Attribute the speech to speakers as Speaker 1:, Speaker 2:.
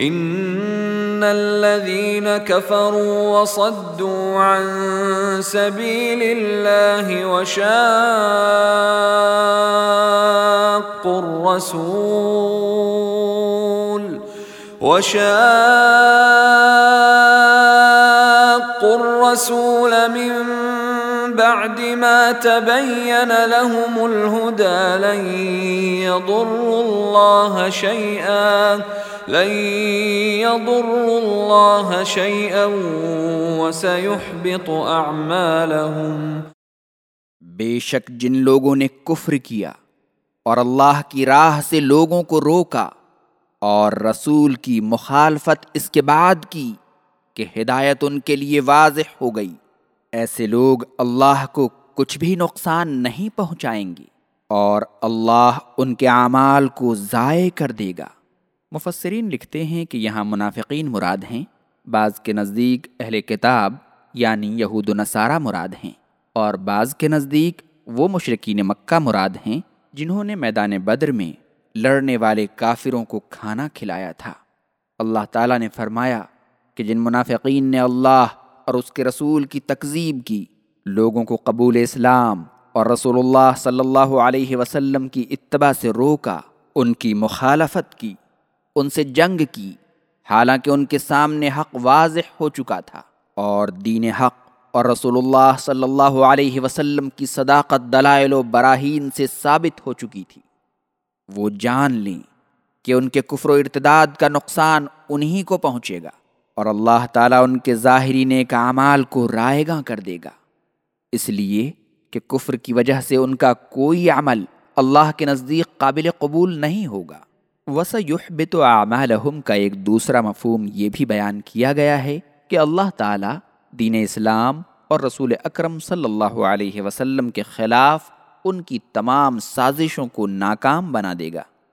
Speaker 1: ان الذين كفروا وصدوا عن سبيل الله وشاقوا الرسول وشاقوا بعد ما تبين لهم الهدى لن يضروا الله شيئا، لن يضروا الله شيئا وسيحبط اعمالهم
Speaker 2: بے شک جن لوگوں نے کفر کیا اور اللہ کی راہ سے لوگوں کو روکا اور رسول کی مخالفت اس کے بعد کی کہ ہدایت ان کے لیے واضح ہو گئی۔ ایسے لوگ اللہ کو کچھ بھی نقصان نہیں پہنچائیں گے اور اللہ ان کے اعمال کو ضائع کر دے گا۔ مفسرین لکھتے ہیں کہ یہاں منافقین مراد ہیں، بعض کے نزدیک اہل کتاب یعنی یہود و نصارہ مراد ہیں، اور بعض کے نزدیک وہ مشرقین مکہ مراد ہیں جنہوں نے میدان بدر میں لڑنے والے کافروں کو کھانا کھلایا تھا۔ اللہ تعالیٰ نے فرمایا کہ جن منافقین نے اللہ اور اس کے رسول کی تکذیب کی، لوگوں کو قبول اسلام اور رسول اللہ صلی اللہ علیہ وسلم کی اتباع سے روکا، ان کی مخالفت کی، ان سے جنگ کی، حالانکہ ان کے سامنے حق واضح ہو چکا تھا اور دین حق اور رسول اللہ صلی اللہ علیہ وسلم کی صداقت دلائل و براہین سے ثابت ہو چکی تھی۔ وہ جان لیں کہ ان کے کفر و ارتداد کا نقصان انہی کو پہنچے گا۔ اور اللہ تعالیٰ ان کے ظاہری نیک اعمال کو رائے گاں کر دے گا۔ اس لیے کہ کفر کی وجہ سے ان کا کوئی عمل اللہ کے نزدیک قابل قبول نہیں ہوگا۔ وس یحبت اعمالہم کا ایک دوسرا مفہوم یہ بھی بیان کیا گیا ہے کہ اللہ تعالیٰ دین اسلام اور رسول اکرم صلی اللہ علیہ وسلم کے خلاف ان کی تمام سازشوں کو ناکام بنا دے گا۔